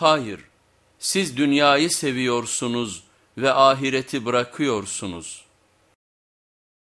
Hayır, siz dünyayı seviyorsunuz ve ahireti bırakıyorsunuz.''